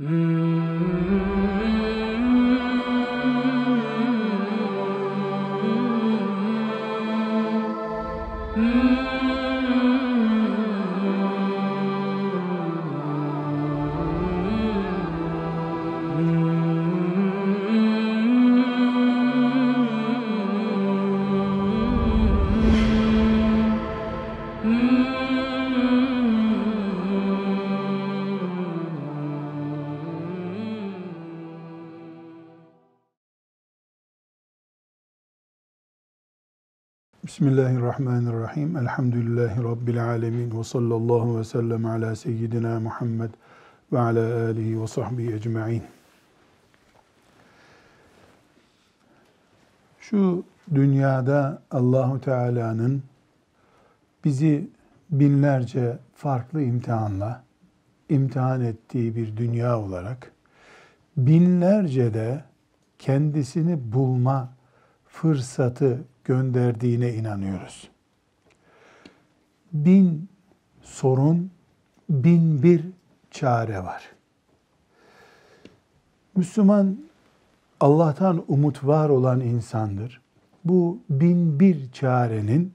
Mm-hmm. Bismillahirrahmanirrahim. Elhamdülillahi Rabbil alemin. Ve sallallahu ve sellem ala seyyidina Muhammed ve ala alihi ve sahbihi ecma'in. Şu dünyada Allahu Teala'nın bizi binlerce farklı imtihanla imtihan ettiği bir dünya olarak binlerce de kendisini bulma fırsatı gönderdiğine inanıyoruz. Bin sorun, bin bir çare var. Müslüman Allah'tan umut var olan insandır. Bu bin bir çarenin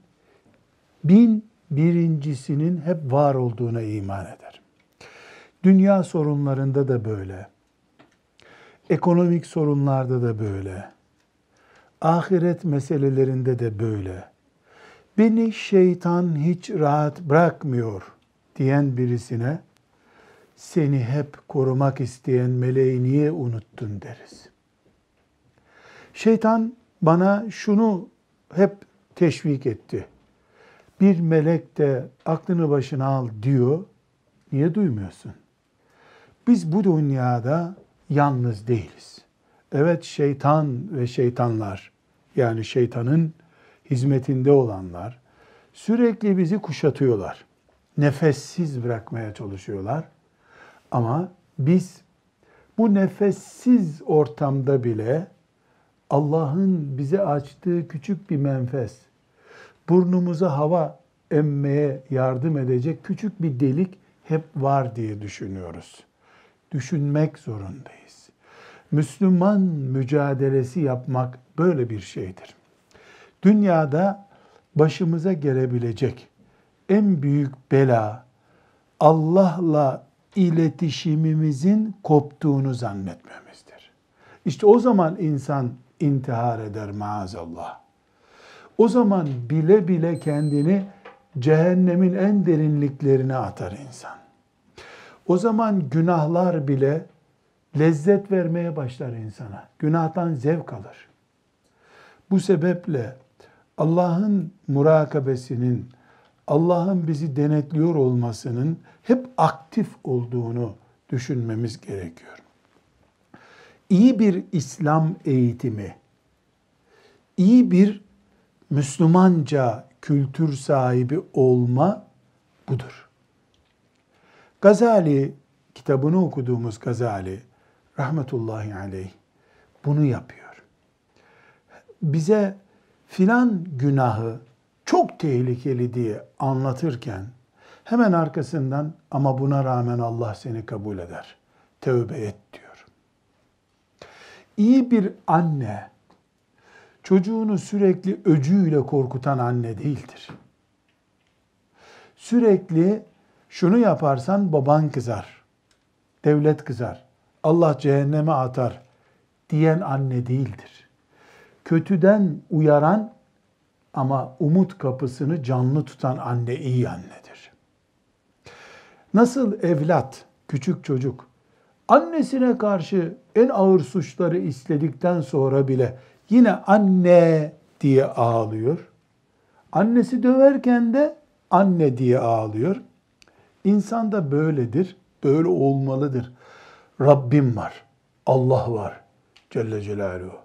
bin birincisinin hep var olduğuna iman eder. Dünya sorunlarında da böyle. Ekonomik sorunlarda da böyle ahiret meselelerinde de böyle. Beni şeytan hiç rahat bırakmıyor diyen birisine seni hep korumak isteyen meleği niye unuttun deriz. Şeytan bana şunu hep teşvik etti. Bir melek de aklını başına al diyor. Niye duymuyorsun? Biz bu dünyada yalnız değiliz. Evet şeytan ve şeytanlar yani şeytanın hizmetinde olanlar sürekli bizi kuşatıyorlar. Nefessiz bırakmaya çalışıyorlar. Ama biz bu nefessiz ortamda bile Allah'ın bize açtığı küçük bir menfes, burnumuza hava emmeye yardım edecek küçük bir delik hep var diye düşünüyoruz. Düşünmek zorundayız. Müslüman mücadelesi yapmak böyle bir şeydir. Dünyada başımıza gelebilecek en büyük bela Allah'la iletişimimizin koptuğunu zannetmemizdir. İşte o zaman insan intihar eder maazallah. O zaman bile bile kendini cehennemin en derinliklerine atar insan. O zaman günahlar bile lezzet vermeye başlar insana. Günahtan zevk alır. Bu sebeple Allah'ın murakabesinin, Allah'ın bizi denetliyor olmasının hep aktif olduğunu düşünmemiz gerekiyor. İyi bir İslam eğitimi, iyi bir Müslümanca kültür sahibi olma budur. Gazali, kitabını okuduğumuz Gazali, rahmetullahi aleyh, bunu yapıyor bize filan günahı çok tehlikeli diye anlatırken hemen arkasından ama buna rağmen Allah seni kabul eder. Tövbe et diyor. İyi bir anne çocuğunu sürekli öcüyle korkutan anne değildir. Sürekli şunu yaparsan baban kızar, devlet kızar, Allah cehenneme atar diyen anne değildir kötüden uyaran ama umut kapısını canlı tutan anne iyi annedir. Nasıl evlat, küçük çocuk annesine karşı en ağır suçları istedikten sonra bile yine anne diye ağlıyor. Annesi döverken de anne diye ağlıyor. İnsan da böyledir, böyle olmalıdır. Rabbim var, Allah var Celle Celaluhu.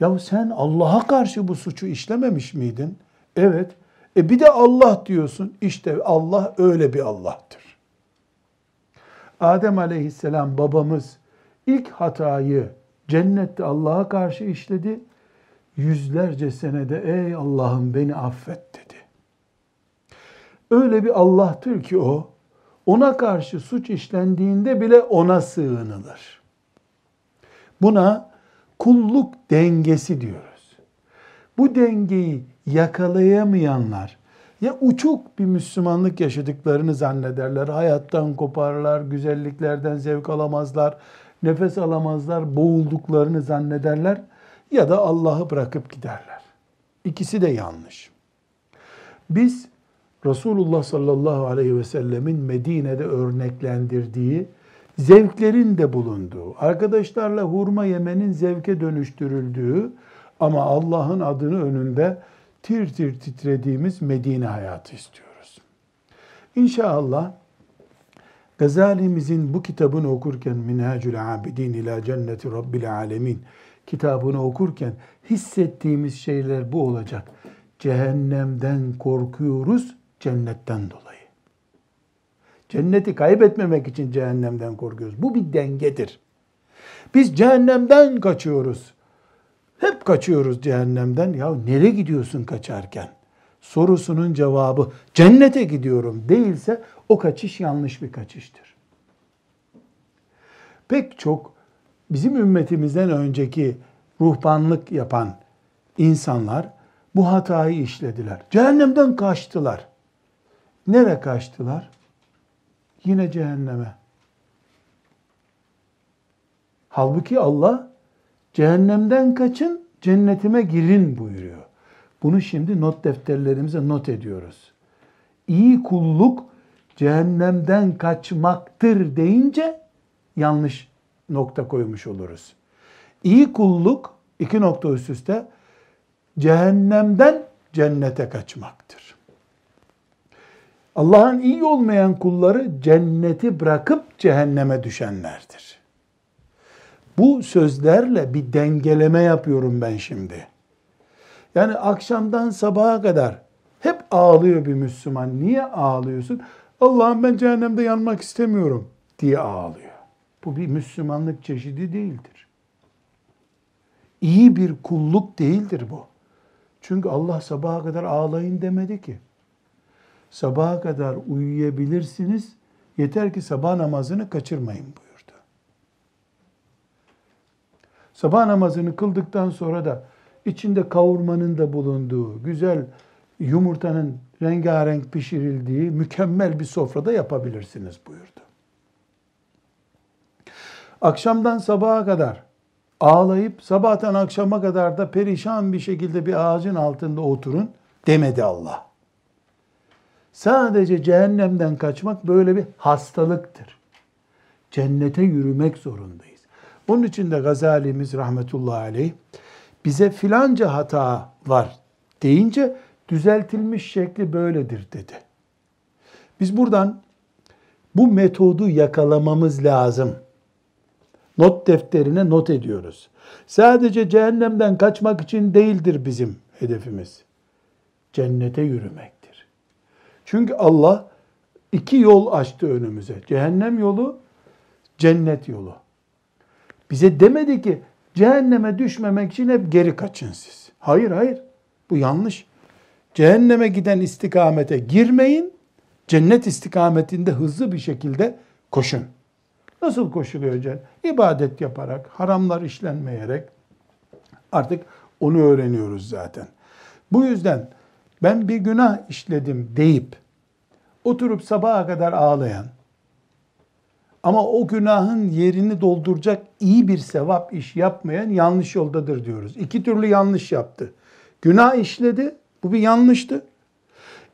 Ya sen Allah'a karşı bu suçu işlememiş miydin? Evet. E bir de Allah diyorsun. İşte Allah öyle bir Allah'tır. Adem aleyhisselam babamız ilk hatayı cennette Allah'a karşı işledi. Yüzlerce senede ey Allah'ım beni affet dedi. Öyle bir Allah'tır ki o, Ona karşı suç işlendiğinde bile ona sığınılır. Buna kulluk dengesi diyoruz. Bu dengeyi yakalayamayanlar ya uçuk bir Müslümanlık yaşadıklarını zannederler. Hayattan koparlar, güzelliklerden zevk alamazlar, nefes alamazlar, boğulduklarını zannederler ya da Allah'ı bırakıp giderler. İkisi de yanlış. Biz Resulullah sallallahu aleyhi ve sellemin Medine'de örneklendirdiği zevklerin de bulunduğu, arkadaşlarla hurma yemenin zevke dönüştürüldüğü ama Allah'ın adını önünde tir tir titrediğimiz Medine hayatı istiyoruz. İnşallah Gazali'mizin bu kitabını okurken Minhacül Abidin ila Cenneti Rabbil Alemin kitabını okurken hissettiğimiz şeyler bu olacak. Cehennemden korkuyoruz cennetten dolayı. Cenneti kaybetmemek için cehennemden korkuyoruz. Bu bir dengedir. Biz cehennemden kaçıyoruz. Hep kaçıyoruz cehennemden. Ya nereye gidiyorsun kaçarken? Sorusunun cevabı cennete gidiyorum değilse o kaçış yanlış bir kaçıştır. Pek çok bizim ümmetimizden önceki ruhbanlık yapan insanlar bu hatayı işlediler. Cehennemden kaçtılar. Nere kaçtılar? Yine cehenneme. Halbuki Allah cehennemden kaçın, cennetime girin buyuruyor. Bunu şimdi not defterlerimize not ediyoruz. İyi kulluk cehennemden kaçmaktır deyince yanlış nokta koymuş oluruz. İyi kulluk iki nokta üst üste cehennemden cennete kaçmaktır. Allah'ın iyi olmayan kulları cenneti bırakıp cehenneme düşenlerdir. Bu sözlerle bir dengeleme yapıyorum ben şimdi. Yani akşamdan sabaha kadar hep ağlıyor bir Müslüman. Niye ağlıyorsun? Allah'ım ben cehennemde yanmak istemiyorum diye ağlıyor. Bu bir Müslümanlık çeşidi değildir. İyi bir kulluk değildir bu. Çünkü Allah sabaha kadar ağlayın demedi ki. Sabaha kadar uyuyabilirsiniz. Yeter ki sabah namazını kaçırmayın buyurdu. Sabah namazını kıldıktan sonra da içinde kavurmanın da bulunduğu, güzel yumurtanın rengarenk pişirildiği mükemmel bir sofrada yapabilirsiniz buyurdu. Akşamdan sabaha kadar ağlayıp sabahtan akşama kadar da perişan bir şekilde bir ağacın altında oturun demedi Allah. Sadece cehennemden kaçmak böyle bir hastalıktır. Cennete yürümek zorundayız. Bunun için de Gazalimiz rahmetullahi aleyh bize filanca hata var deyince düzeltilmiş şekli böyledir dedi. Biz buradan bu metodu yakalamamız lazım. Not defterine not ediyoruz. Sadece cehennemden kaçmak için değildir bizim hedefimiz. Cennete yürümektir. Çünkü Allah iki yol açtı önümüze. Cehennem yolu, cennet yolu. Bize demedi ki cehenneme düşmemek için hep geri kaçın siz. Hayır hayır. Bu yanlış. Cehenneme giden istikamete girmeyin. Cennet istikametinde hızlı bir şekilde koşun. Nasıl koşuluyor cennet? İbadet yaparak, haramlar işlenmeyerek artık onu öğreniyoruz zaten. Bu yüzden ben bir günah işledim deyip oturup sabaha kadar ağlayan ama o günahın yerini dolduracak iyi bir sevap iş yapmayan yanlış yoldadır diyoruz. İki türlü yanlış yaptı. Günah işledi, bu bir yanlıştı.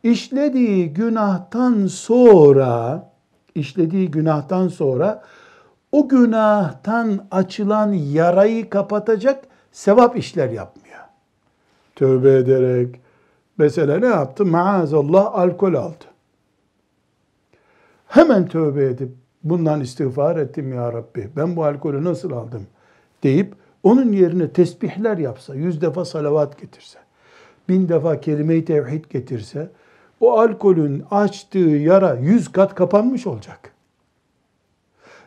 İşlediği günahtan sonra, işlediği günahtan sonra o günahtan açılan yarayı kapatacak sevap işler yapmıyor. Tövbe ederek, mesela ne yaptı? Maazallah alkol aldı. Hemen tövbe edip bundan istiğfar ettim ya Rabbi. Ben bu alkolü nasıl aldım? deyip onun yerine tesbihler yapsa, yüz defa salavat getirse, bin defa kelime-i tevhid getirse, o alkolün açtığı yara yüz kat kapanmış olacak.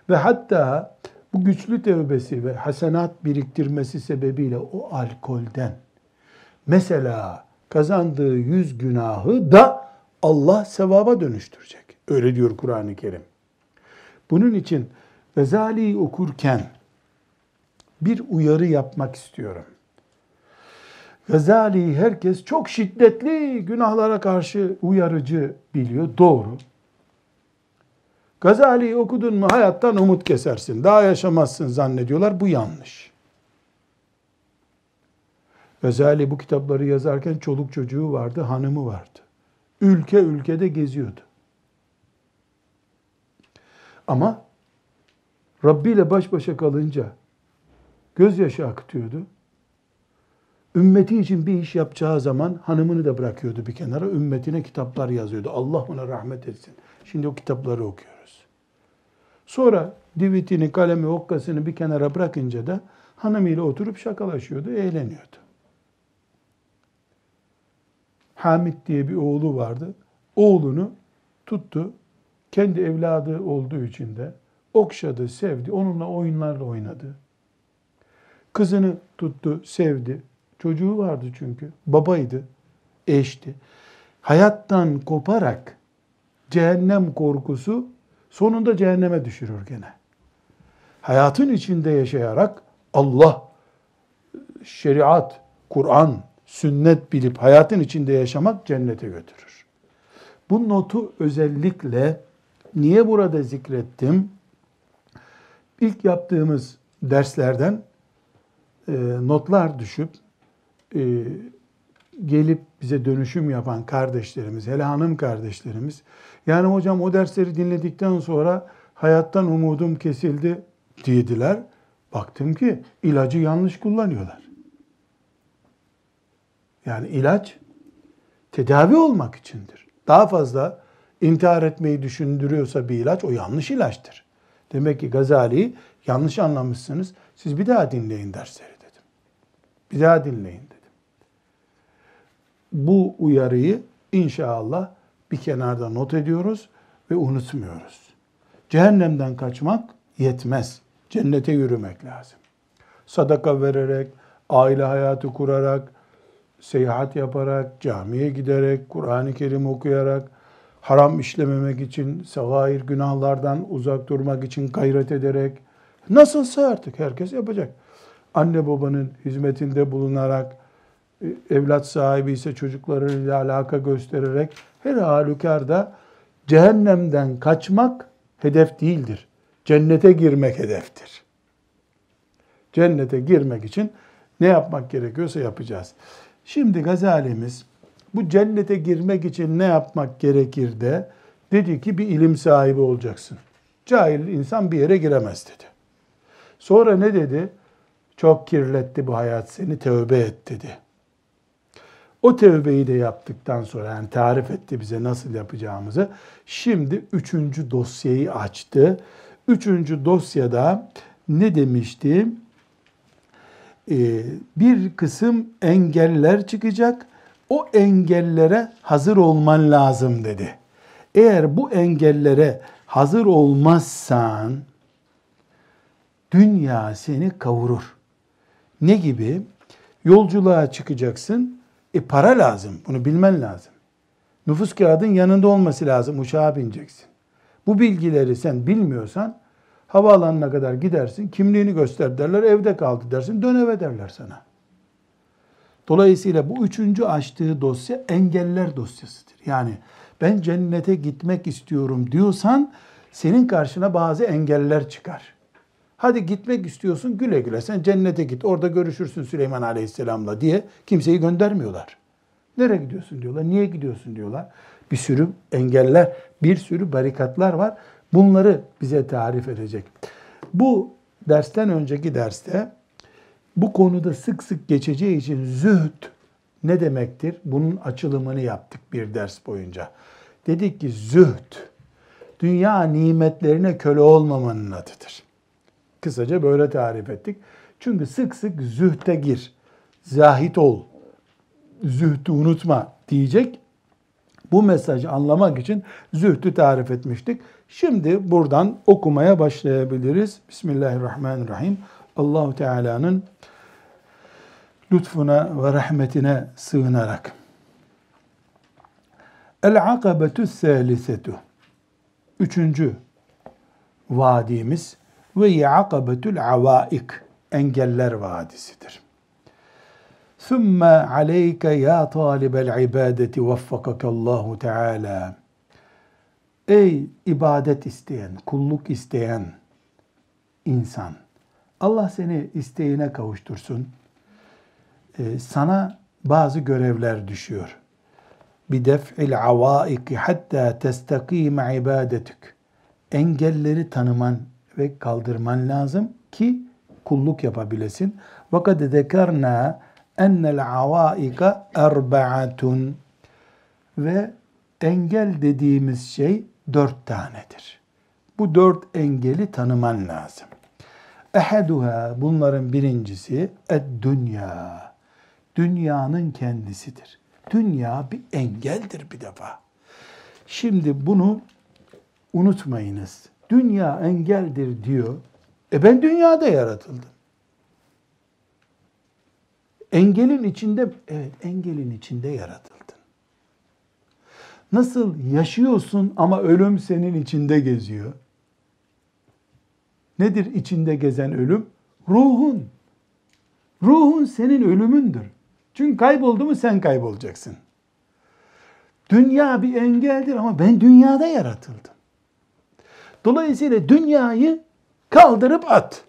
Ve hatta bu güçlü tevbesi ve hasenat biriktirmesi sebebiyle o alkolden mesela kazandığı yüz günahı da Allah sevaba dönüştürecek. Öyle diyor Kur'an-ı Kerim. Bunun için Gazali'yi okurken bir uyarı yapmak istiyorum. Gazali'yi herkes çok şiddetli günahlara karşı uyarıcı biliyor. Doğru. Gazali'yi okudun mu hayattan umut kesersin. Daha yaşamazsın zannediyorlar. Bu yanlış. Gazali bu kitapları yazarken çoluk çocuğu vardı, hanımı vardı. Ülke ülkede geziyordu. Ama Rabbi ile baş başa kalınca gözyaşı akıtıyordu. Ümmeti için bir iş yapacağı zaman hanımını da bırakıyordu bir kenara. Ümmetine kitaplar yazıyordu. Allah ona rahmet etsin. Şimdi o kitapları okuyoruz. Sonra divitini, kalemi, okkasını bir kenara bırakınca da hanımıyla oturup şakalaşıyordu, eğleniyordu. Hamit diye bir oğlu vardı. Oğlunu tuttu. Kendi evladı olduğu için de okşadı, sevdi. Onunla oyunlarla oynadı. Kızını tuttu, sevdi. Çocuğu vardı çünkü. Babaydı, eşti. Hayattan koparak cehennem korkusu sonunda cehenneme düşürür gene. Hayatın içinde yaşayarak Allah, şeriat, Kur'an, sünnet bilip hayatın içinde yaşamak cennete götürür. Bu notu özellikle niye burada zikrettim? İlk yaptığımız derslerden e, notlar düşüp e, gelip bize dönüşüm yapan kardeşlerimiz, hele hanım kardeşlerimiz, yani hocam o dersleri dinledikten sonra hayattan umudum kesildi dediler. Baktım ki ilacı yanlış kullanıyorlar. Yani ilaç tedavi olmak içindir. Daha fazla intihar etmeyi düşündürüyorsa bir ilaç o yanlış ilaçtır. Demek ki Gazali'yi yanlış anlamışsınız. Siz bir daha dinleyin dersleri dedim. Bir daha dinleyin dedim. Bu uyarıyı inşallah bir kenarda not ediyoruz ve unutmuyoruz. Cehennemden kaçmak yetmez. Cennete yürümek lazım. Sadaka vererek, aile hayatı kurarak, seyahat yaparak, camiye giderek, Kur'an-ı Kerim okuyarak, haram işlememek için, sagair günahlardan uzak durmak için gayret ederek, nasılsa artık herkes yapacak. Anne babanın hizmetinde bulunarak, e, evlat sahibi ise çocuklarıyla alaka göstererek, her halükarda cehennemden kaçmak hedef değildir. Cennete girmek hedeftir. Cennete girmek için ne yapmak gerekiyorsa yapacağız. Şimdi Gazalimiz bu cennete girmek için ne yapmak gerekir de dedi ki bir ilim sahibi olacaksın. Cahil insan bir yere giremez dedi. Sonra ne dedi? Çok kirletti bu hayat seni tövbe et dedi. O tövbeyi de yaptıktan sonra yani tarif etti bize nasıl yapacağımızı. Şimdi üçüncü dosyayı açtı. Üçüncü dosyada ne demişti? Ee, bir kısım engeller çıkacak. O engellere hazır olman lazım dedi. Eğer bu engellere hazır olmazsan dünya seni kavurur. Ne gibi? Yolculuğa çıkacaksın. E para lazım. Bunu bilmen lazım. Nüfus kağıdın yanında olması lazım. Uçağa bineceksin. Bu bilgileri sen bilmiyorsan havaalanına kadar gidersin. Kimliğini göster derler. Evde kaldı dersin. Dön eve derler sana. Dolayısıyla bu üçüncü açtığı dosya engeller dosyasıdır. Yani ben cennete gitmek istiyorum diyorsan senin karşına bazı engeller çıkar. Hadi gitmek istiyorsun güle güle sen cennete git orada görüşürsün Süleyman Aleyhisselam'la diye kimseyi göndermiyorlar. Nereye gidiyorsun diyorlar. Niye gidiyorsun diyorlar. Bir sürü engeller, bir sürü barikatlar var. Bunları bize tarif edecek. Bu dersten önceki derste bu konuda sık sık geçeceği için zühd ne demektir? Bunun açılımını yaptık bir ders boyunca. Dedik ki zühd, dünya nimetlerine köle olmamanın adıdır. Kısaca böyle tarif ettik. Çünkü sık sık zühte gir, zahit ol, zühdü unutma diyecek. Bu mesajı anlamak için zühdü tarif etmiştik. Şimdi buradan okumaya başlayabiliriz. Bismillahirrahmanirrahim. Allahu Teala'nın lütfuna ve rahmetine sığınarak. El akabetü salisetu. üçüncü vadimiz ve akabetül avaik engeller vadisidir. Sümme aleyke ya talibel ibadeti veffakakallahu teala. Ey ibadet isteyen, kulluk isteyen insan. Allah seni isteğine kavuştursun. Ee, sana bazı görevler düşüyor. Bi def'il avaiki hatta testakime ibadetük. Engelleri tanıman ve kaldırman lazım ki kulluk yapabilesin. Ve kad zekerna ennel avaika erba'atun ve engel dediğimiz şey dört tanedir. Bu dört engeli tanıman lazım. Ehaduha bunların birincisi ed dünya. Dünyanın kendisidir. Dünya bir engeldir bir defa. Şimdi bunu unutmayınız. Dünya engeldir diyor. E ben dünyada yaratıldım. Engelin içinde, evet engelin içinde yaratıldın. Nasıl yaşıyorsun ama ölüm senin içinde geziyor? Nedir içinde gezen ölüm? Ruhun. Ruhun senin ölümündür. Çünkü kayboldu mu sen kaybolacaksın. Dünya bir engeldir ama ben dünyada yaratıldım. Dolayısıyla dünyayı kaldırıp at.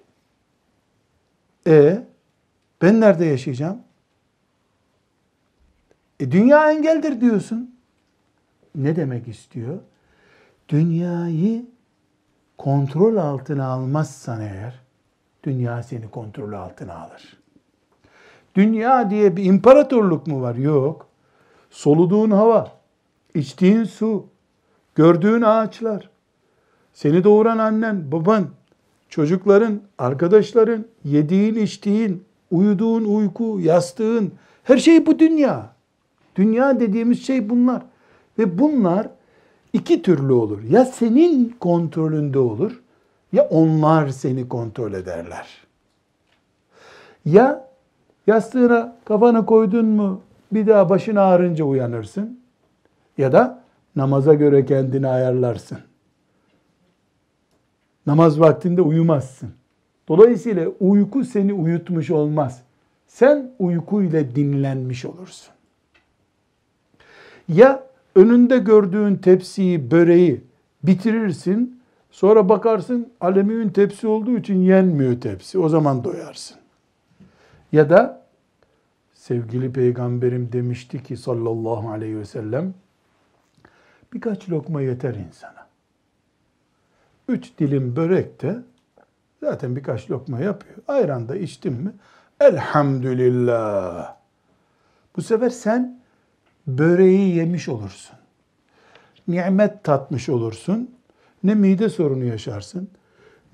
E ben nerede yaşayacağım? E dünya engeldir diyorsun. Ne demek istiyor? Dünyayı kontrol altına almazsan eğer, dünya seni kontrol altına alır. Dünya diye bir imparatorluk mu var? Yok. Soluduğun hava, içtiğin su, gördüğün ağaçlar, seni doğuran annen, baban, çocukların, arkadaşların, yediğin, içtiğin, uyuduğun uyku, yastığın, her şey bu dünya. Dünya dediğimiz şey bunlar. Ve bunlar iki türlü olur. Ya senin kontrolünde olur ya onlar seni kontrol ederler. Ya yastığına kafanı koydun mu bir daha başın ağrınca uyanırsın ya da namaza göre kendini ayarlarsın. Namaz vaktinde uyumazsın. Dolayısıyla uyku seni uyutmuş olmaz. Sen uyku ile dinlenmiş olursun. Ya önünde gördüğün tepsiyi, böreği bitirirsin. Sonra bakarsın alüminyum tepsi olduğu için yenmiyor tepsi. O zaman doyarsın. Ya da sevgili peygamberim demişti ki sallallahu aleyhi ve sellem birkaç lokma yeter insana. Üç dilim börek de zaten birkaç lokma yapıyor. Ayran da içtin mi elhamdülillah. Bu sefer sen böreği yemiş olursun. Nimet tatmış olursun. Ne mide sorunu yaşarsın.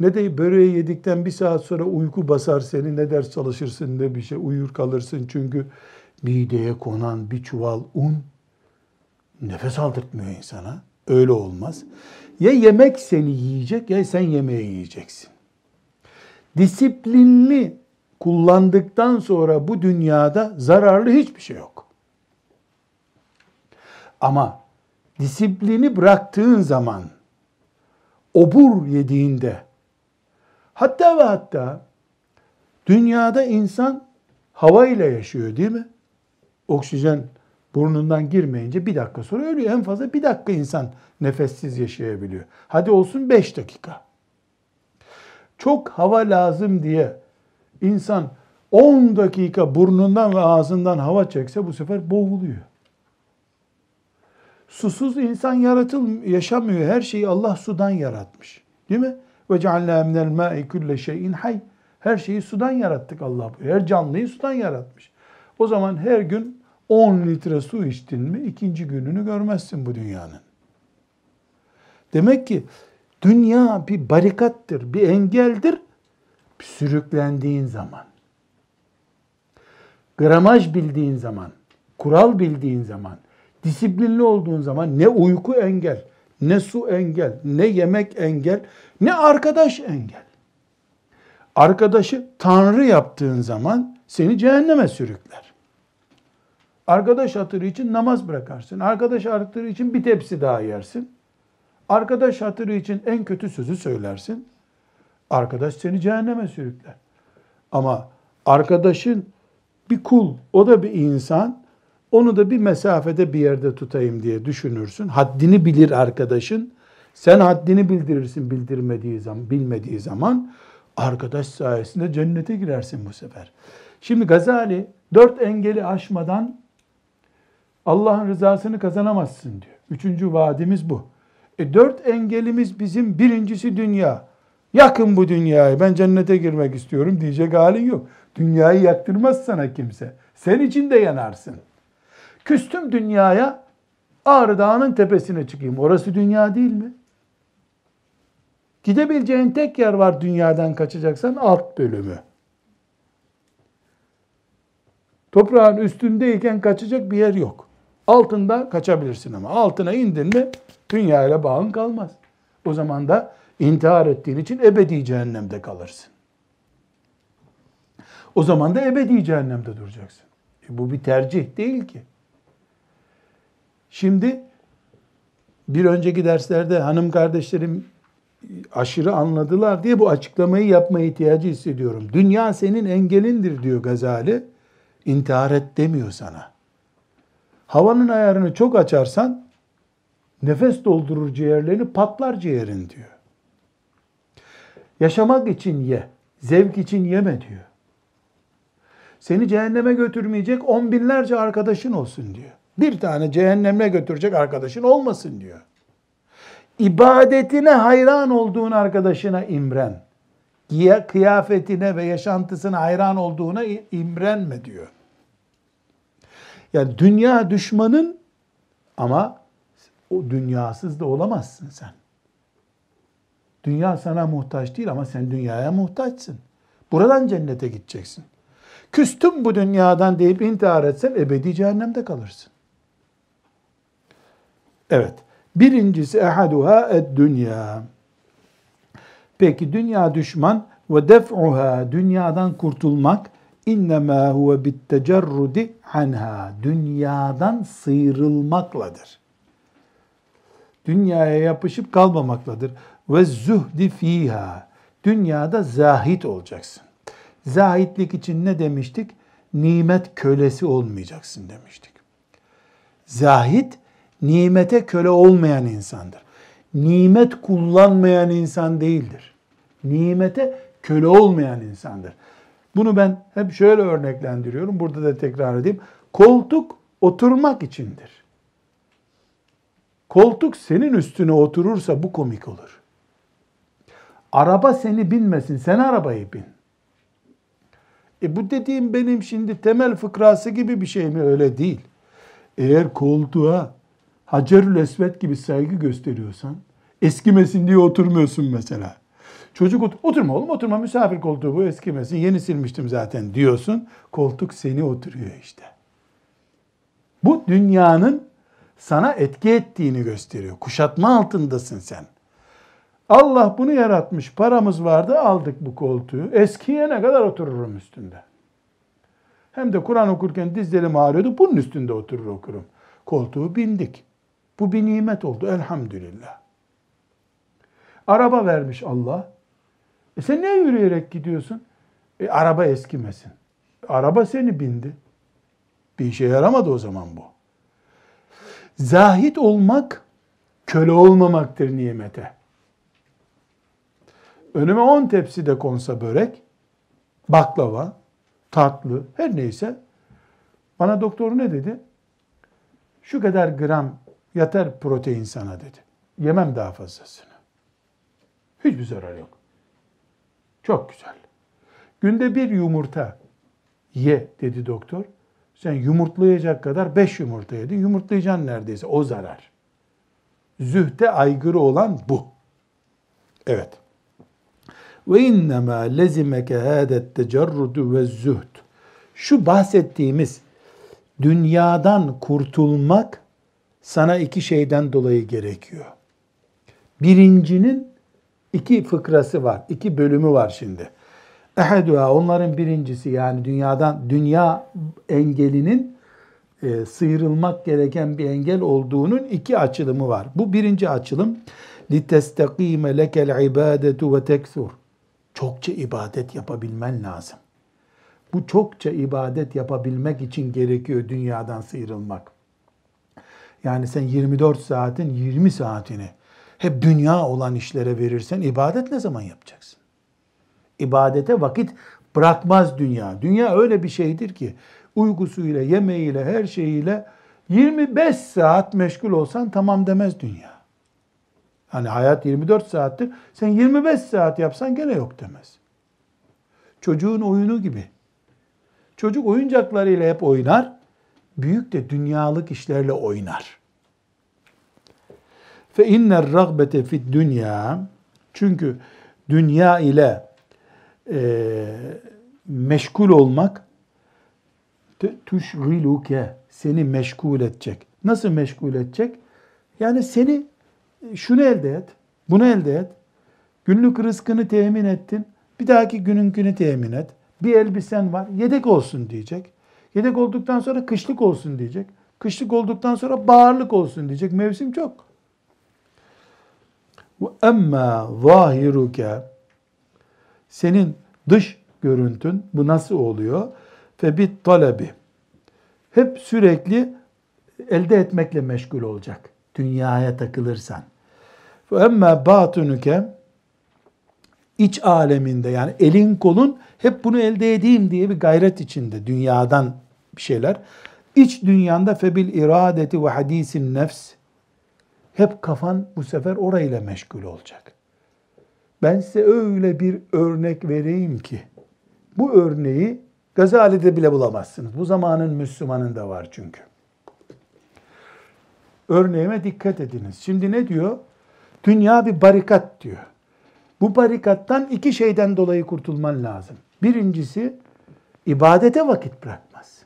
Ne de böreği yedikten bir saat sonra uyku basar seni. Ne ders çalışırsın ne bir şey uyur kalırsın. Çünkü mideye konan bir çuval un nefes aldırtmıyor insana. Öyle olmaz. Ya yemek seni yiyecek ya sen yemeği yiyeceksin. Disiplinli kullandıktan sonra bu dünyada zararlı hiçbir şey yok. Ama disiplini bıraktığın zaman, obur yediğinde, hatta ve hatta dünyada insan hava ile yaşıyor değil mi? Oksijen burnundan girmeyince bir dakika sonra ölüyor. En fazla bir dakika insan nefessiz yaşayabiliyor. Hadi olsun beş dakika. Çok hava lazım diye insan 10 dakika burnundan ve ağzından hava çekse bu sefer boğuluyor. Susuz insan yaratıl yaşamıyor. Her şeyi Allah sudan yaratmış. Değil mi? Ve cealna minel ma'i kulle şeyin hay. Her şeyi sudan yarattık Allah. Her canlıyı sudan yaratmış. O zaman her gün 10 litre su içtin mi ikinci gününü görmezsin bu dünyanın. Demek ki dünya bir barikattır, bir engeldir. Bir sürüklendiğin zaman. Gramaj bildiğin zaman, kural bildiğin zaman, Disiplinli olduğun zaman ne uyku engel, ne su engel, ne yemek engel, ne arkadaş engel. Arkadaşı Tanrı yaptığın zaman seni cehenneme sürükler. Arkadaş hatırı için namaz bırakarsın. Arkadaş hatırı için bir tepsi daha yersin. Arkadaş hatırı için en kötü sözü söylersin. Arkadaş seni cehenneme sürükler. Ama arkadaşın bir kul, o da bir insan. Onu da bir mesafede bir yerde tutayım diye düşünürsün. Haddini bilir arkadaşın. Sen haddini bildirirsin bildirmediği zaman, bilmediği zaman arkadaş sayesinde cennete girersin bu sefer. Şimdi Gazali dört engeli aşmadan Allah'ın rızasını kazanamazsın diyor. Üçüncü vaadimiz bu. E dört engelimiz bizim birincisi dünya. Yakın bu dünyayı ben cennete girmek istiyorum diyecek halin yok. Dünyayı yaktırmaz sana kimse. Sen için de yanarsın. Küstüm dünyaya Ağrı Dağı'nın tepesine çıkayım. Orası dünya değil mi? Gidebileceğin tek yer var dünyadan kaçacaksan alt bölümü. Toprağın üstündeyken kaçacak bir yer yok. Altında kaçabilirsin ama altına indin mi dünya ile bağın kalmaz. O zaman da intihar ettiğin için ebedi cehennemde kalırsın. O zaman da ebedi cehennemde duracaksın. E bu bir tercih değil ki. Şimdi bir önceki derslerde hanım kardeşlerim aşırı anladılar diye bu açıklamayı yapma ihtiyacı hissediyorum. Dünya senin engelindir diyor Gazali. İntihar et demiyor sana. Havanın ayarını çok açarsan nefes doldurur ciğerlerini patlar ciğerin diyor. Yaşamak için ye, zevk için yeme diyor. Seni cehenneme götürmeyecek on binlerce arkadaşın olsun diyor. Bir tane cehenneme götürecek arkadaşın olmasın diyor. İbadetine hayran olduğun arkadaşına imren. Kıyafetine ve yaşantısına hayran olduğuna imrenme diyor. Yani dünya düşmanın ama o dünyasız da olamazsın sen. Dünya sana muhtaç değil ama sen dünyaya muhtaçsın. Buradan cennete gideceksin. Küstüm bu dünyadan deyip intihar etsen ebedi cehennemde kalırsın. Evet. Birincisi ehaduha ed dünya. Peki dünya düşman ve def'uha dünyadan kurtulmak innema huve bit tecerrudi anha dünyadan sıyrılmakladır. Dünyaya yapışıp kalmamakladır. Ve zuhdi fiha dünyada zahit olacaksın. Zahitlik için ne demiştik? Nimet kölesi olmayacaksın demiştik. Zahit nimete köle olmayan insandır. Nimet kullanmayan insan değildir. Nimete köle olmayan insandır. Bunu ben hep şöyle örneklendiriyorum. Burada da tekrar edeyim. Koltuk oturmak içindir. Koltuk senin üstüne oturursa bu komik olur. Araba seni binmesin, sen arabayı bin. E bu dediğim benim şimdi temel fıkrası gibi bir şey mi? Öyle değil. Eğer koltuğa Hacerül Esvet gibi saygı gösteriyorsan, eskimesin diye oturmuyorsun mesela. Çocuk otur, oturma oğlum oturma misafir koltuğu bu eskimesin yeni silmiştim zaten diyorsun. Koltuk seni oturuyor işte. Bu dünyanın sana etki ettiğini gösteriyor. Kuşatma altındasın sen. Allah bunu yaratmış. Paramız vardı aldık bu koltuğu. Eskiye ne kadar otururum üstünde. Hem de Kur'an okurken dizlerim ağrıyordu. Bunun üstünde oturur okurum. Koltuğu bindik. Bu bir nimet oldu elhamdülillah. Araba vermiş Allah. E sen niye yürüyerek gidiyorsun? E araba eskimesin. Araba seni bindi. Bir işe yaramadı o zaman bu. Zahit olmak köle olmamaktır nimete. Önüme on tepsi de konsa börek, baklava, tatlı, her neyse. Bana doktor ne dedi? Şu kadar gram Yeter protein sana dedi. Yemem daha fazlasını. Hiçbir zarar yok. Çok güzel. Günde bir yumurta ye dedi doktor. Sen yumurtlayacak kadar beş yumurta yedin. Yumurtlayacaksın neredeyse. O zarar. Zühte aygırı olan bu. Evet. Ve innemâ lezimeke hâdet tecerrudu ve zühd. Şu bahsettiğimiz dünyadan kurtulmak sana iki şeyden dolayı gerekiyor. Birincinin iki fıkrası var, iki bölümü var şimdi. Ehedüha onların birincisi yani dünyadan dünya engelinin e, sıyrılmak gereken bir engel olduğunun iki açılımı var. Bu birinci açılım لِتَسْتَقِيمَ لَكَ الْعِبَادَةُ وَتَكْثُرُ Çokça ibadet yapabilmen lazım. Bu çokça ibadet yapabilmek için gerekiyor dünyadan sıyrılmak. Yani sen 24 saatin 20 saatini hep dünya olan işlere verirsen ibadet ne zaman yapacaksın? İbadete vakit bırakmaz dünya. Dünya öyle bir şeydir ki uykusuyla, yemeğiyle, her şeyiyle 25 saat meşgul olsan tamam demez dünya. Hani hayat 24 saattir. Sen 25 saat yapsan gene yok demez. Çocuğun oyunu gibi. Çocuk oyuncaklarıyla hep oynar. Büyük de dünyalık işlerle oynar. Fe inner ragbete fid dünya çünkü dünya ile e, meşgul olmak tuşgiluke seni meşgul edecek. Nasıl meşgul edecek? Yani seni şunu elde et, bunu elde et. Günlük rızkını temin ettin. Bir dahaki gününkünü temin et. Bir elbisen var, yedek olsun diyecek. Yedek olduktan sonra kışlık olsun diyecek. Kışlık olduktan sonra bağırlık olsun diyecek. Mevsim çok. Emma zahiruke senin dış görüntün bu nasıl oluyor? Fe bit talebi. Hep sürekli elde etmekle meşgul olacak. Dünyaya takılırsan. Fe emma batinuke iç aleminde yani elin kolun hep bunu elde edeyim diye bir gayret içinde dünyadan bir şeyler. İç dünyanda febil iradeti ve hadisin nefs hep kafan bu sefer orayla meşgul olacak. Ben size öyle bir örnek vereyim ki bu örneği Gazali'de bile bulamazsınız. Bu zamanın Müslümanında var çünkü. Örneğime dikkat ediniz. Şimdi ne diyor? Dünya bir barikat diyor. Bu barikattan iki şeyden dolayı kurtulman lazım. Birincisi ibadete vakit bırakmaz.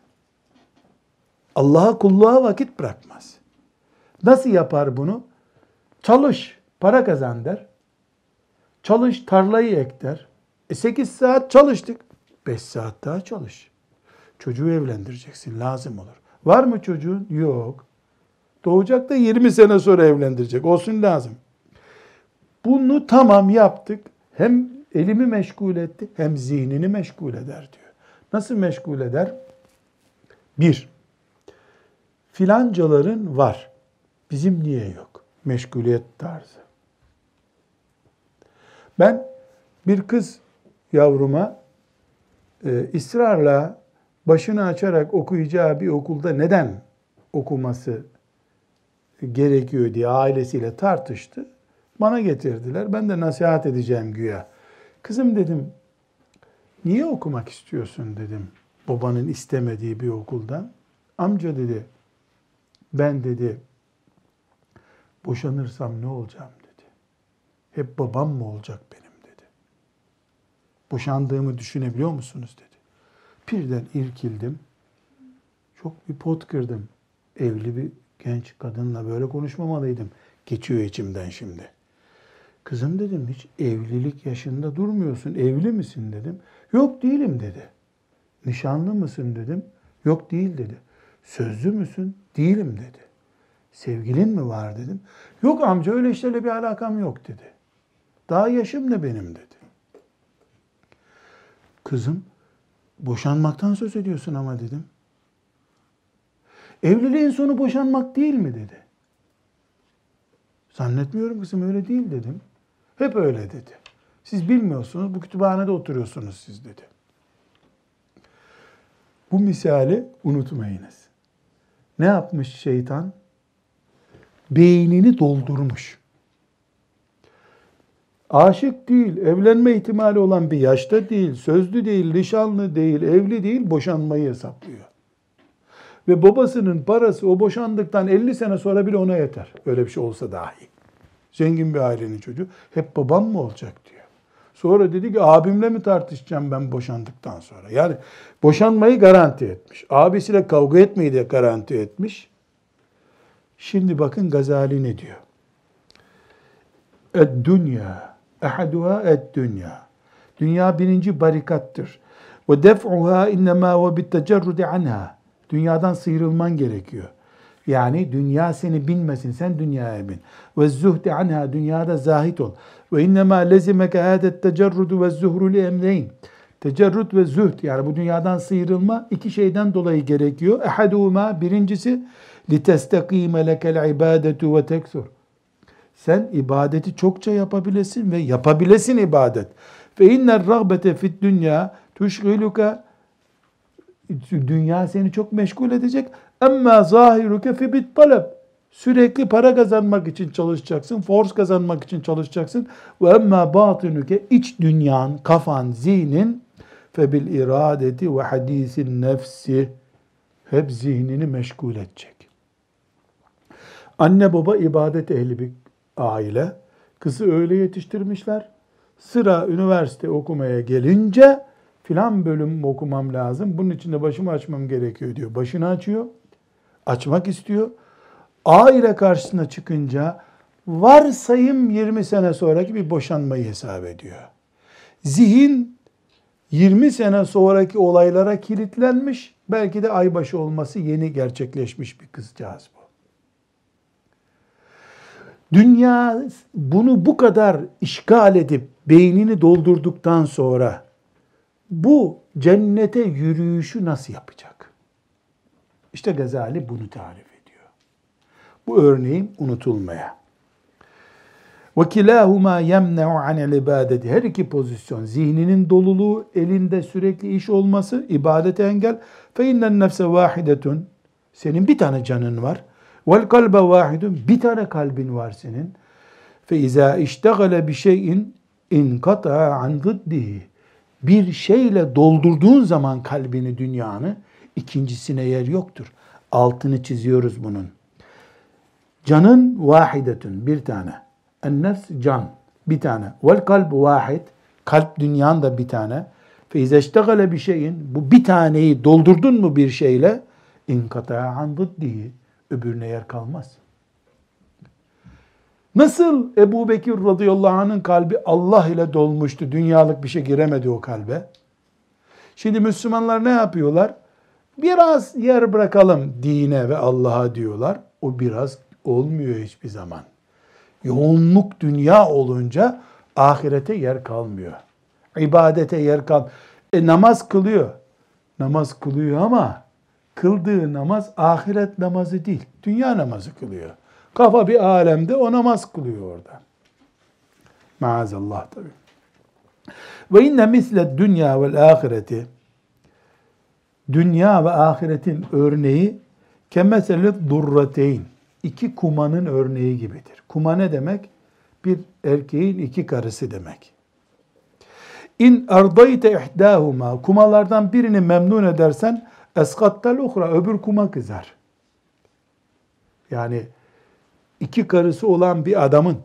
Allah'a kulluğa vakit bırakmaz. Nasıl yapar bunu? Çalış, para kazan der. Çalış, tarlayı ek der. E 8 saat çalıştık. 5 saat daha çalış. Çocuğu evlendireceksin, lazım olur. Var mı çocuğun? Yok. Doğacak da 20 sene sonra evlendirecek. Olsun lazım. Bunu tamam yaptık. Hem elimi meşgul etti hem zihnini meşgul eder diyor. Nasıl meşgul eder? Bir, filancaların var. Bizim niye yok? Meşguliyet tarzı. Ben bir kız yavruma e, ısrarla başını açarak okuyacağı bir okulda neden okuması gerekiyor diye ailesiyle tartıştı. Bana getirdiler. Ben de nasihat edeceğim güya. Kızım dedim, niye okumak istiyorsun dedim. Babanın istemediği bir okuldan. Amca dedi, ben dedi, boşanırsam ne olacağım dedi. Hep babam mı olacak benim dedi. Boşandığımı düşünebiliyor musunuz dedi. Birden irkildim. Çok bir pot kırdım. Evli bir genç kadınla böyle konuşmamalıydım. Geçiyor içimden şimdi. Kızım dedim hiç evlilik yaşında durmuyorsun. Evli misin dedim. Yok değilim dedi. Nişanlı mısın dedim. Yok değil dedi. Sözlü müsün? Değilim dedi. Sevgilin mi var dedim. Yok amca öyle işlerle bir alakam yok dedi. Daha yaşım ne benim dedi. Kızım boşanmaktan söz ediyorsun ama dedim. Evliliğin sonu boşanmak değil mi dedi. Zannetmiyorum kızım öyle değil dedim. Hep öyle dedi. Siz bilmiyorsunuz, bu kütüphanede oturuyorsunuz siz dedi. Bu misali unutmayınız. Ne yapmış şeytan? Beynini doldurmuş. Aşık değil, evlenme ihtimali olan bir yaşta değil, sözlü değil, nişanlı değil, evli değil, boşanmayı hesaplıyor. Ve babasının parası o boşandıktan 50 sene sonra bile ona yeter. Öyle bir şey olsa dahi. Zengin bir ailenin çocuğu. Hep babam mı olacak diyor. Sonra dedi ki abimle mi tartışacağım ben boşandıktan sonra? Yani boşanmayı garanti etmiş. Abisiyle kavga etmeyi de garanti etmiş. Şimdi bakın Gazali ne diyor? Et dünya, ehaduha et dünya. Dünya birinci barikattır. Ve def'uha innema ve bit tecerrudi anha. Dünyadan sıyrılman gerekiyor. Yani dünya seni binmesin. Sen dünyaya bin. Ve zuhdi anha. Dünyada zahit ol. Ve innemâ lezimeke hâdet tecerrudu ve zuhru li emreyn. Tecerrüt ve zühd yani bu dünyadan sıyrılma iki şeyden dolayı gerekiyor. Ehaduma birincisi litestakime lekel ibadetu ve teksur. Sen ibadeti çokça yapabilesin ve yapabilesin ibadet. Fe inner ragbete fit dünya tuşgiluka dünya seni çok meşgul edecek. Ama zahiruke fi bit talep. Sürekli para kazanmak için çalışacaksın, force kazanmak için çalışacaksın. Ve emma batinuke iç dünyan, kafan, zihnin fe bil iradeti ve hadisin nefsi hep zihnini meşgul edecek. Anne baba ibadet ehli bir aile. Kızı öyle yetiştirmişler. Sıra üniversite okumaya gelince filan bölüm okumam lazım. Bunun için de başımı açmam gerekiyor diyor. Başını açıyor. Açmak istiyor. Aile karşısına çıkınca varsayım 20 sene sonraki bir boşanmayı hesap ediyor. Zihin 20 sene sonraki olaylara kilitlenmiş. Belki de aybaşı olması yeni gerçekleşmiş bir kızcağız bu. Dünya bunu bu kadar işgal edip beynini doldurduktan sonra bu cennete yürüyüşü nasıl yapacak? İşte Gazali bunu tarif ediyor. Bu örneğin unutulmaya. وَكِلَاهُمَا يَمْنَعُ عَنِ الْاِبَادَةِ Her iki pozisyon, zihninin doluluğu, elinde sürekli iş olması, ibadete engel. فَاِنَّ النَّفْسَ وَاحِدَةٌ Senin bir tane canın var. وَالْقَلْبَ وَاحِدٌ Bir tane kalbin var senin. فَاِذَا اِشْتَغَلَ بِشَيْءٍ اِنْقَطَعَ عَنْ ضِدِّهِ Bir şeyle doldurduğun zaman kalbini, dünyanı, ikincisine yer yoktur. Altını çiziyoruz bunun. Canın vahidetün, bir tane. En-nefs can, bir tane. Vel kalb vahid, kalp dünyan da bir tane. Fe izeştegale bir şeyin, bu bir taneyi doldurdun mu bir şeyle, inkata'a an dıddihi, öbürüne yer kalmaz. Nasıl Ebu Bekir radıyallahu anh'ın kalbi Allah ile dolmuştu, dünyalık bir şey giremedi o kalbe. Şimdi Müslümanlar ne yapıyorlar? Biraz yer bırakalım dine ve Allah'a diyorlar. O biraz olmuyor hiçbir zaman. Yoğunluk dünya olunca ahirete yer kalmıyor. İbadete yer kal. E namaz kılıyor. Namaz kılıyor ama kıldığı namaz ahiret namazı değil. Dünya namazı kılıyor. Kafa bir alemde o namaz kılıyor orada. Maazallah tabi. Ve inne misle dünya vel ahireti dünya ve ahiretin örneği kemeseli durrateyn iki kumanın örneği gibidir. Kuma ne demek? Bir erkeğin iki karısı demek. İn ardayte ihdahuma kumalardan birini memnun edersen eskattal uhra öbür kuma kızar. Yani iki karısı olan bir adamın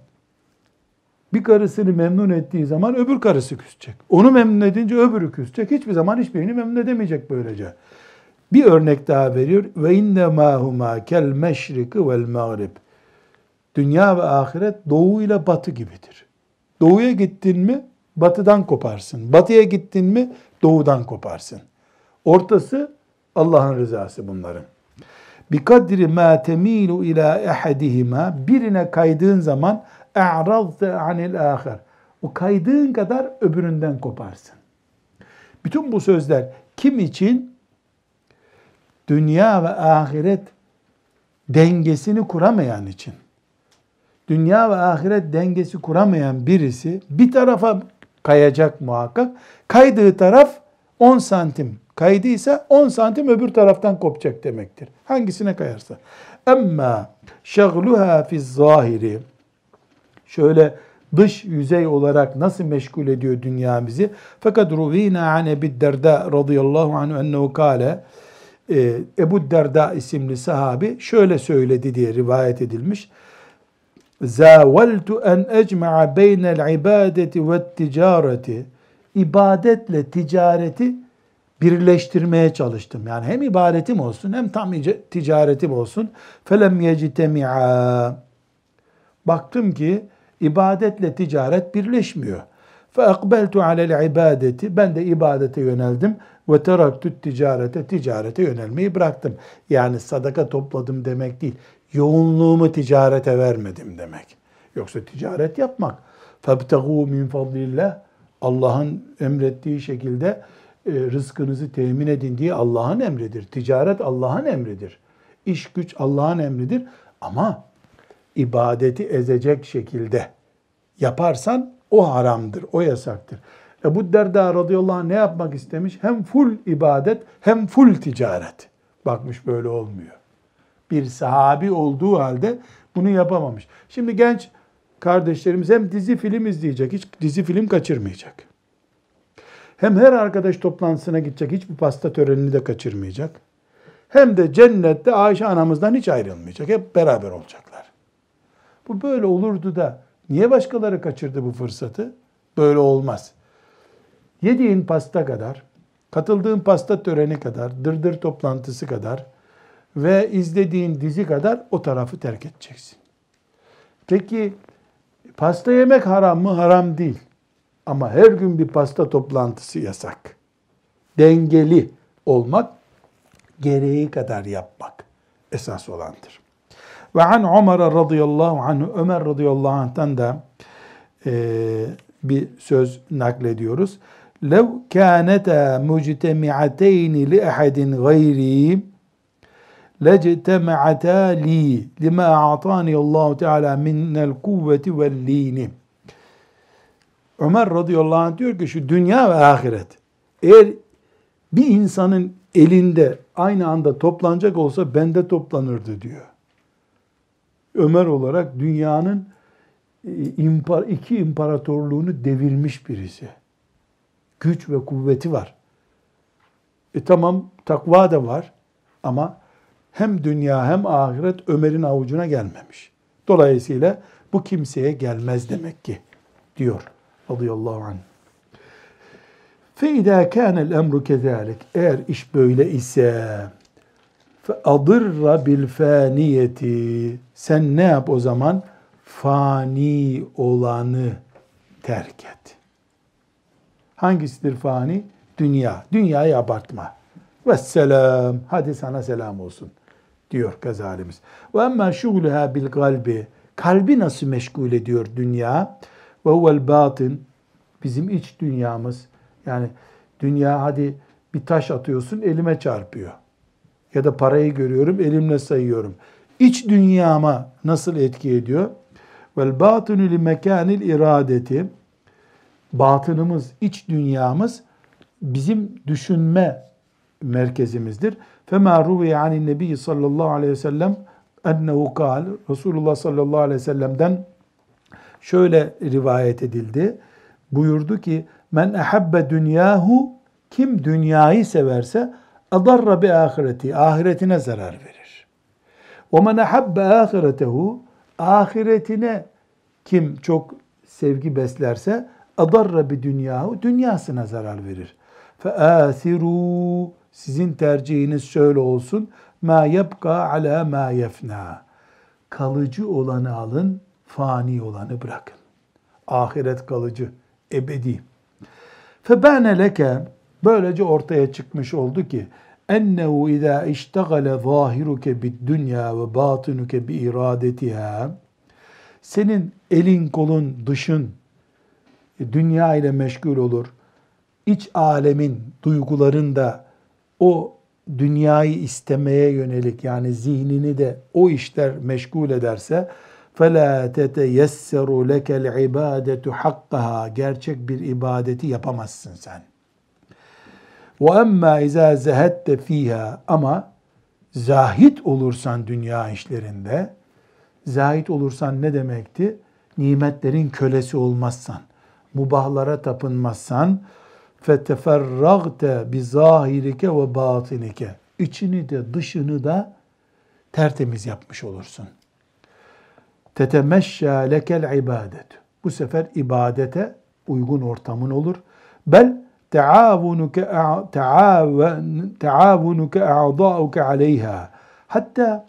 bir karısını memnun ettiği zaman öbür karısı küsecek. Onu memnun edince öbürü küsecek. Hiçbir zaman hiçbirini memnun edemeyecek böylece. Bir örnek daha veriyor. Ve inne ma huma kel meşriki vel mağrib. Dünya ve ahiret doğu ile batı gibidir. Doğuya gittin mi batıdan koparsın. Batıya gittin mi doğudan koparsın. Ortası Allah'ın rızası bunların. Bi kadri ma temilu ila ahadihima birine kaydığın zaman a'radte anil ahir. O kaydığın kadar öbüründen koparsın. Bütün bu sözler kim için? Dünya ve ahiret dengesini kuramayan için. Dünya ve ahiret dengesi kuramayan birisi bir tarafa kayacak muhakkak. Kaydığı taraf 10 santim kaydıysa 10 santim öbür taraftan kopacak demektir. Hangisine kayarsa. Emma şagluha fi zahiri şöyle dış yüzey olarak nasıl meşgul ediyor dünya bizi? Fakat ruvina an Ebi Derda radıyallahu anhu ennehu kâle e, Ebu Derda isimli sahabi şöyle söyledi diye rivayet edilmiş. Zaveltu en ecma'a beynel ibadeti ve ticareti ibadetle ticareti birleştirmeye çalıştım. Yani hem ibadetim olsun hem tam ticaretim olsun. Felem yectemi'a. Baktım ki ibadetle ticaret birleşmiyor. Akbeltu alel ibadeti. Ben de ibadete yöneldim. Ve teraktü ticarete. Ticarete yönelmeyi bıraktım. Yani sadaka topladım demek değil. Yoğunluğumu ticarete vermedim demek. Yoksa ticaret yapmak. Febtegû min fadlillah. Allah'ın emrettiği şekilde e, rızkınızı temin edin diye Allah'ın emridir. Ticaret Allah'ın emridir. İş güç Allah'ın emridir. Ama ibadeti ezecek şekilde yaparsan o haramdır, o yasaktır. Ebu Derda radıyallahu anh ne yapmak istemiş? Hem full ibadet hem full ticaret. Bakmış böyle olmuyor. Bir sahabi olduğu halde bunu yapamamış. Şimdi genç kardeşlerimiz hem dizi film izleyecek, hiç dizi film kaçırmayacak. Hem her arkadaş toplantısına gidecek, hiçbir pasta törenini de kaçırmayacak. Hem de cennette Ayşe anamızdan hiç ayrılmayacak. Hep beraber olacaklar. Bu böyle olurdu da niye başkaları kaçırdı bu fırsatı? Böyle olmaz. Yediğin pasta kadar, katıldığın pasta töreni kadar, dırdır toplantısı kadar ve izlediğin dizi kadar o tarafı terk edeceksin. Peki pasta yemek haram mı? Haram değil. Ama her gün bir pasta toplantısı yasak. Dengeli olmak, gereği kadar yapmak esas olandır. Ve an Ömer radıyallahu anh, Ömer radıyallahu anh'tan da e, bir söz naklediyoruz. Lev kâneta muctemi'ateyni li ahadin gayri lectema'ata li lima a'tani Allahu Teala minnel kuvveti vel lini. Ömer radıyallahu anh diyor ki şu dünya ve ahiret eğer bir insanın elinde aynı anda toplanacak olsa bende toplanırdı diyor. Ömer olarak dünyanın e, iki imparatorluğunu devirmiş birisi. Güç ve kuvveti var. E tamam takva da var ama hem dünya hem ahiret Ömer'in avucuna gelmemiş. Dolayısıyla bu kimseye gelmez demek ki diyor radıyallahu anh. فَاِذَا كَانَ الْاَمْرُ كَذَٰلِكَ Eğer iş böyle ise فَاَضِرَّ بِالْفَانِيَةِ sen ne yap o zaman? Fani olanı terk et. Hangisidir fani? Dünya. Dünyayı abartma. Vesselam. Hadi sana selam olsun diyor Gazalimiz. Ve emmâ şugluha bil kalbi. Kalbi nasıl meşgul ediyor dünya? Ve huvel batın. Bizim iç dünyamız. Yani dünya hadi bir taş atıyorsun elime çarpıyor. Ya da parayı görüyorum elimle sayıyorum iç dünyama nasıl etki ediyor? Vel batinu li mekanil iradeti batınımız, iç dünyamız bizim düşünme merkezimizdir. Fema ruviye anin nebi sallallahu aleyhi ve sellem ennehu kal Resulullah sallallahu aleyhi ve sellem'den şöyle rivayet edildi. Buyurdu ki men ehabbe dünyahu kim dünyayı severse adarra bi ahireti ahiretine zarar verir. Men ehabbe ahiretehu ahiretine kim çok sevgi beslerse bi dünyahu dünyasına zarar verir. Asiru sizin tercihiniz şöyle olsun. Ma yebka ala ma yefna. Kalıcı olanı alın, fani olanı bırakın. Ahiret kalıcı, ebedi. Febane leke böylece ortaya çıkmış oldu ki ennehu izâ iştegale zâhiruke bid dünya ve batinuke bi iradetiha senin elin kolun dışın dünya ile meşgul olur. İç alemin duyguların da o dünyayı istemeye yönelik yani zihnini de o işler meşgul ederse فَلَا تَتَيَسَّرُ لَكَ الْعِبَادَةُ حَقَّهَا Gerçek bir ibadeti yapamazsın sen. Ve emma izâ zehette ama zahit olursan dünya işlerinde zahit olursan ne demekti? Nimetlerin kölesi olmazsan, mubahlara tapınmazsan feteferragte bi zahirike ve batinike içini de dışını da tertemiz yapmış olursun. Tetemeşşâ lekel ibadet. Bu sefer ibadete uygun ortamın olur. Bel teavunuke teavunuke a'dâuke aleyha. Hatta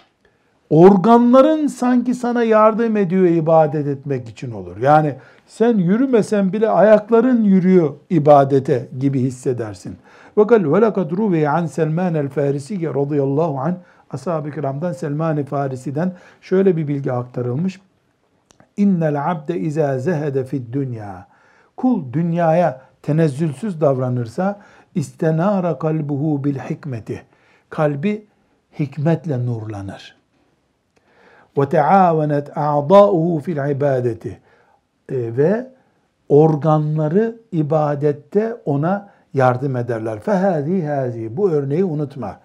organların sanki sana yardım ediyor ibadet etmek için olur. Yani sen yürümesen bile ayakların yürüyor ibadete gibi hissedersin. Kal ve lekad ruvi an Selman el Farisi radıyallahu an ashab-ı kiramdan Selman-ı Farisi'den şöyle bir bilgi aktarılmış. İnnel abde izâ zehede fid dünya. Kul dünyaya tenezzülsüz davranırsa istenara kalbuhu bil hikmeti. Kalbi hikmetle nurlanır. Ve teavenet a'dâuhu fil ibadeti. E, ve organları ibadette ona yardım ederler. Fehâzî hâzî. Bu örneği unutma.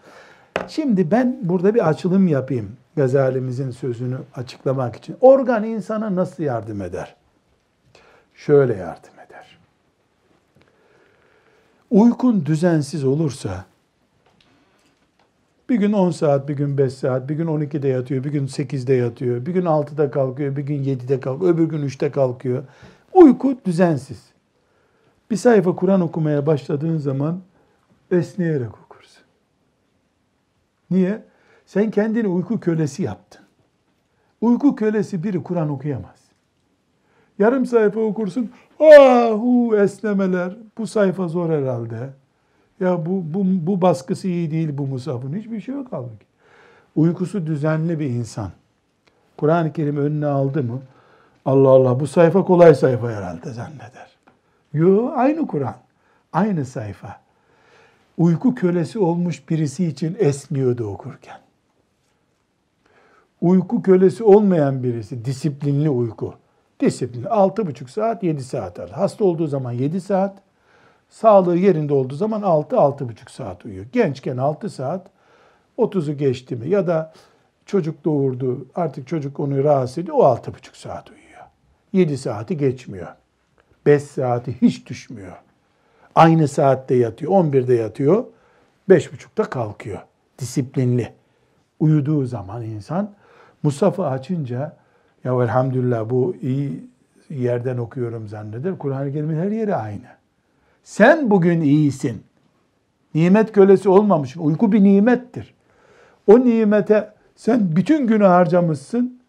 Şimdi ben burada bir açılım yapayım. Gazalimizin sözünü açıklamak için. Organ insana nasıl yardım eder? Şöyle yardım. Uykun düzensiz olursa bir gün 10 saat, bir gün 5 saat, bir gün 12'de yatıyor, bir gün 8'de yatıyor, bir gün 6'da kalkıyor, bir gün 7'de kalkıyor, öbür gün 3'te kalkıyor. Uyku düzensiz. Bir sayfa Kur'an okumaya başladığın zaman esneyerek okursun. Niye? Sen kendini uyku kölesi yaptın. Uyku kölesi biri Kur'an okuyamaz. Yarım sayfa okursun, ahu esnemeler, bu sayfa zor herhalde. Ya bu, bu, bu baskısı iyi değil bu musafın. Hiçbir şey yok halbuki. Uykusu düzenli bir insan. Kur'an-ı Kerim önüne aldı mı? Allah Allah bu sayfa kolay sayfa herhalde zanneder. Yo aynı Kur'an. Aynı sayfa. Uyku kölesi olmuş birisi için esniyordu okurken. Uyku kölesi olmayan birisi, disiplinli uyku. Altı buçuk saat, yedi saat alır. Hasta olduğu zaman yedi saat, Sağlığı yerinde olduğu zaman 6-6,5 saat uyuyor. Gençken 6 saat, 30'u geçti mi ya da çocuk doğurdu, artık çocuk onu rahatsız ediyor, o 6,5 saat uyuyor. 7 saati geçmiyor. 5 saati hiç düşmüyor. Aynı saatte yatıyor, 11'de yatıyor, 5.30'da kalkıyor. Disiplinli. Uyuduğu zaman insan Musaf'ı açınca ya elhamdülillah bu iyi yerden okuyorum zanneder. Kur'an-ı Kerim'in her yeri aynı. Sen bugün iyisin. Nimet kölesi olmamışsın. Uyku bir nimettir. O nimete sen bütün günü harcamışsın.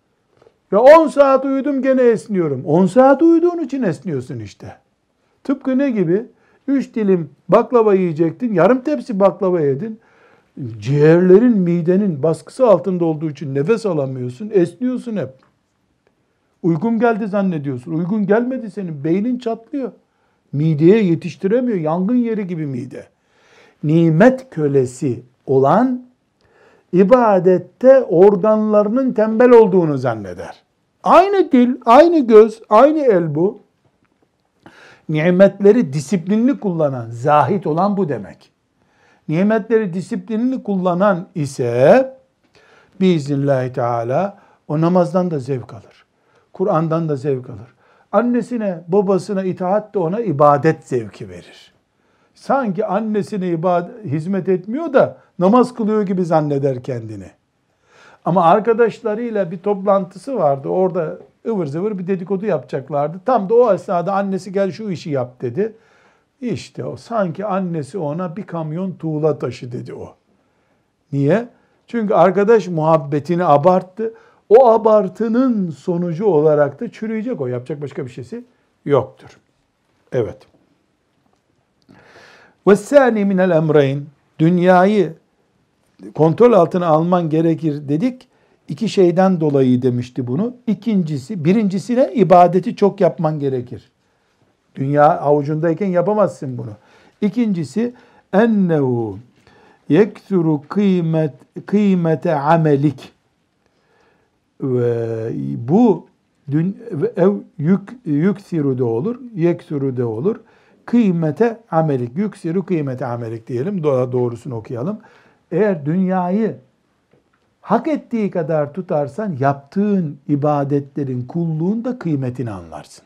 Ya 10 saat uyudum gene esniyorum. 10 saat uyuduğun için esniyorsun işte. Tıpkı ne gibi? 3 dilim baklava yiyecektin. Yarım tepsi baklava yedin. Ciğerlerin, midenin baskısı altında olduğu için nefes alamıyorsun. Esniyorsun hep. Uykun geldi zannediyorsun. Uygun gelmedi senin. Beynin çatlıyor. Mideye yetiştiremiyor. Yangın yeri gibi mide. Nimet kölesi olan ibadette organlarının tembel olduğunu zanneder. Aynı dil, aynı göz, aynı el bu. Nimetleri disiplinli kullanan, zahit olan bu demek. Nimetleri disiplinli kullanan ise biiznillahü teala o namazdan da zevk alır. Kur'an'dan da zevk alır annesine babasına itaat de ona ibadet zevki verir. Sanki annesine ibadet, hizmet etmiyor da namaz kılıyor gibi zanneder kendini. Ama arkadaşlarıyla bir toplantısı vardı. Orada ıvır zıvır bir dedikodu yapacaklardı. Tam da o esnada annesi gel şu işi yap dedi. İşte o sanki annesi ona bir kamyon tuğla taşı dedi o. Niye? Çünkü arkadaş muhabbetini abarttı O abartının sonucu olarak da çürüyecek o. Yapacak başka bir şeysi yoktur. Evet. وَالسَّانِ مِنَ الْاَمْرَيْنِ Dünyayı kontrol altına alman gerekir dedik. İki şeyden dolayı demişti bunu. İkincisi, birincisine ibadeti çok yapman gerekir. Dünya avucundayken yapamazsın bunu. İkincisi, ennehu yeksuru kıymet kıymete amelik ve bu dün ev yük yüksiru da olur, yeksuru da olur. Kıymete amelik, yüksiru kıymete amelik diyelim. Doğrusunu okuyalım. Eğer dünyayı hak ettiği kadar tutarsan yaptığın ibadetlerin, kulluğun da kıymetini anlarsın.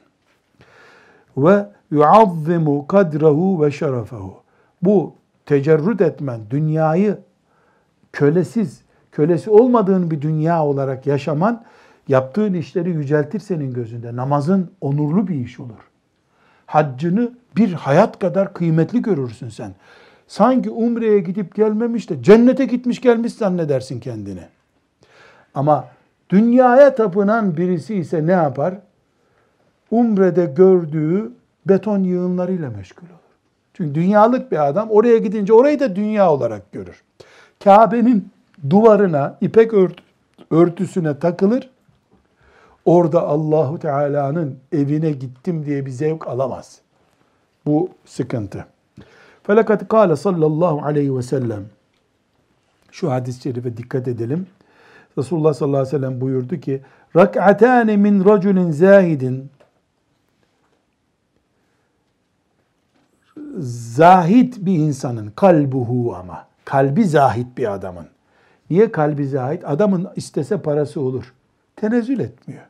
Ve yuazzimu kadrahu ve şerefahu. Bu tecerrüt etmen, dünyayı kölesiz, kölesi olmadığın bir dünya olarak yaşaman yaptığın işleri yüceltir senin gözünde. Namazın onurlu bir iş olur. Haccını bir hayat kadar kıymetli görürsün sen. Sanki umreye gidip gelmemiş de cennete gitmiş gelmiş zannedersin kendini. Ama dünyaya tapınan birisi ise ne yapar? umrede gördüğü beton yığınlarıyla meşgul olur. Çünkü dünyalık bir adam oraya gidince orayı da dünya olarak görür. Kabe'nin duvarına, ipek örtüsüne takılır. Orada Allahu Teala'nın evine gittim diye bir zevk alamaz. Bu sıkıntı. Felakat kâle sallallahu aleyhi ve sellem. Şu hadis-i şerife dikkat edelim. Resulullah sallallahu aleyhi ve sellem buyurdu ki rak'atani min raculin zahidin zahit bir insanın kalbuhu ama kalbi zahit bir adamın. Niye kalbi zahit? Adamın istese parası olur. Tenezzül etmiyor.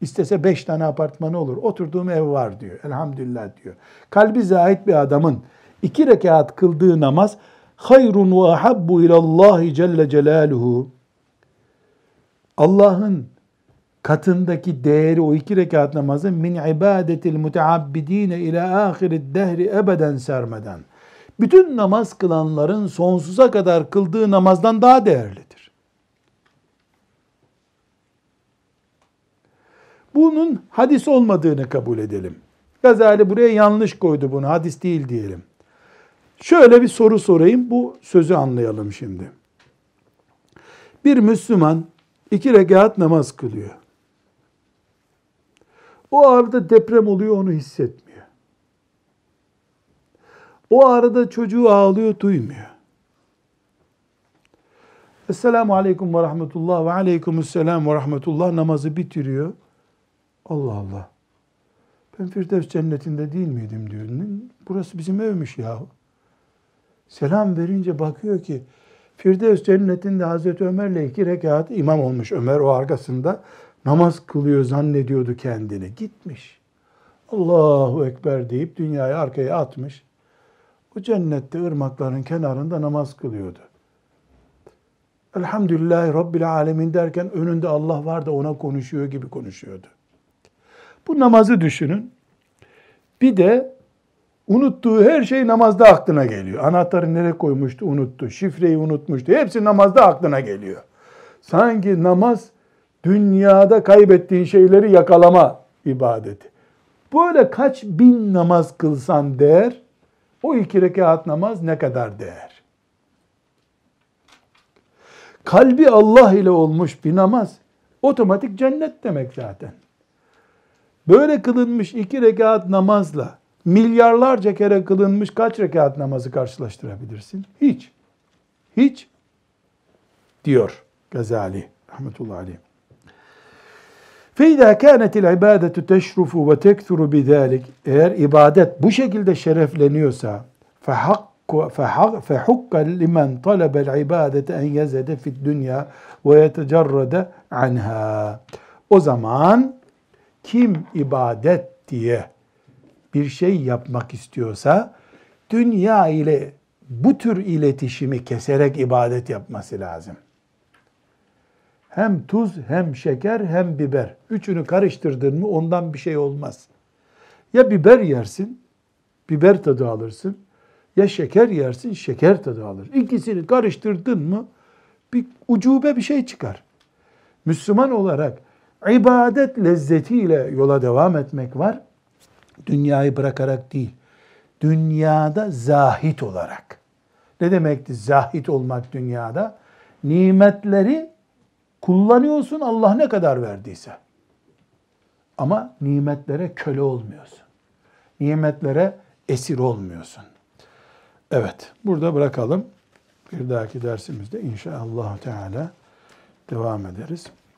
İstese beş tane apartmanı olur. Oturduğum ev var diyor. Elhamdülillah diyor. Kalbi zahit bir adamın iki rekat kıldığı namaz hayrun ve ahabbu ilallahi celle celaluhu Allah'ın katındaki değeri o iki rekat namazın min ibadetil muteabbidine ila ahirid dehri ebeden sermeden. Bütün namaz kılanların sonsuza kadar kıldığı namazdan daha değerlidir. Bunun hadis olmadığını kabul edelim. Gazali buraya yanlış koydu bunu. Hadis değil diyelim. Şöyle bir soru sorayım. Bu sözü anlayalım şimdi. Bir Müslüman iki rekat namaz kılıyor. O arada deprem oluyor onu hissetmiyor. O arada çocuğu ağlıyor duymuyor. Esselamu Aleyküm ve Rahmetullah ve Aleykümselam ve Rahmetullah namazı bitiriyor. Allah Allah. Ben Firdevs cennetinde değil miydim diyor. Burası bizim evmiş yahu. Selam verince bakıyor ki Firdevs cennetinde Hazreti Ömer'le iki rekat imam olmuş. Ömer o arkasında namaz kılıyor zannediyordu kendini. Gitmiş. Allahu Ekber deyip dünyayı arkaya atmış. O cennette ırmakların kenarında namaz kılıyordu. Elhamdülillahi Rabbil Alemin derken önünde Allah var da ona konuşuyor gibi konuşuyordu. Bu namazı düşünün. Bir de unuttuğu her şey namazda aklına geliyor. Anahtarı nereye koymuştu unuttu. Şifreyi unutmuştu. Hepsi namazda aklına geliyor. Sanki namaz dünyada kaybettiğin şeyleri yakalama ibadeti. Böyle kaç bin namaz kılsan değer, o iki rekat namaz ne kadar değer? Kalbi Allah ile olmuş bir namaz, otomatik cennet demek zaten. Böyle kılınmış iki rekat namazla milyarlarca kere kılınmış kaç rekat namazı karşılaştırabilirsin? Hiç. Hiç diyor Gazali rahmetullahi aleyh. فَاِذَا كَانَتِ الْعِبَادَةُ تَشْرُفُ وَتَكْثُرُ بِذَٰلِكِ Eğer ibadet bu şekilde şerefleniyorsa فَحُقَّ لِمَنْ طَلَبَ الْعِبَادَةَ اَنْ يَزَدَ فِي الدُّنْيَا وَيَتَجَرَّدَ عَنْهَا O zaman kim ibadet diye bir şey yapmak istiyorsa dünya ile bu tür iletişimi keserek ibadet yapması lazım. Hem tuz hem şeker hem biber. Üçünü karıştırdın mı ondan bir şey olmaz. Ya biber yersin, biber tadı alırsın. Ya şeker yersin, şeker tadı alır. İkisini karıştırdın mı bir ucube bir şey çıkar. Müslüman olarak ibadet lezzetiyle yola devam etmek var. Dünyayı bırakarak değil. Dünyada zahit olarak. Ne demekti zahit olmak dünyada? Nimetleri kullanıyorsun Allah ne kadar verdiyse. Ama nimetlere köle olmuyorsun. Nimetlere esir olmuyorsun. Evet, burada bırakalım. Bir dahaki dersimizde inşallah Teala devam ederiz.